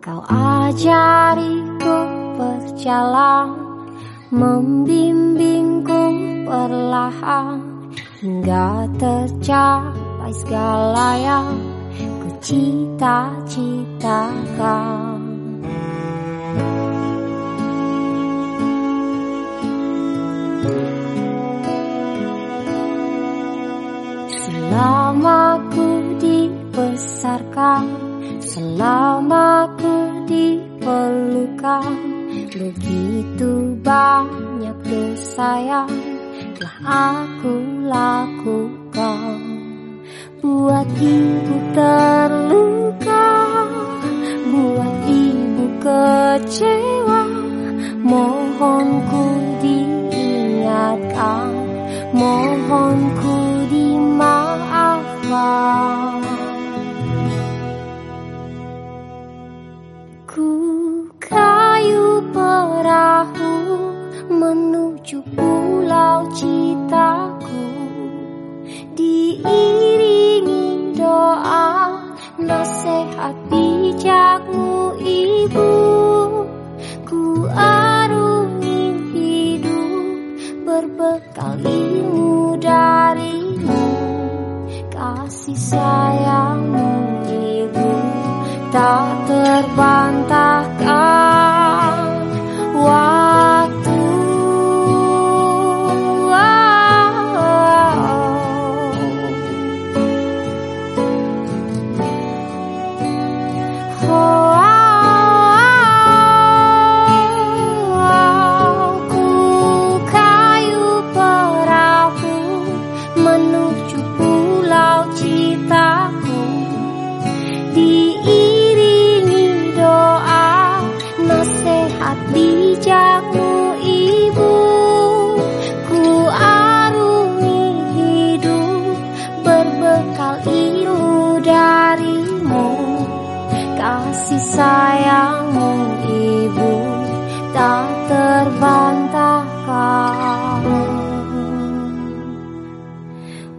Kau ajariku berjalan Membimbingku perlahan Hingga tercapai segala yang Ku cita-citakan. Selama ku dibesarkan Selama ku diperlukan Begitu banyak dosa yang telah aku lakukan. Buat ibu terluka Buat ibu kecewa menuju pulau citaku. Diiringi doa nasihat bijakmu ibu. Ku hidup berbekal ilmu darimu. Kasih sayangmu ibu. Tak terbantahkan menuju pulau citaku Diiringi doa nasihat bijakmu ibu. Ku arungi hidup berbekal ilmu darimu. Kasih sayangmu ibu tak terbantahkan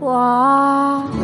我。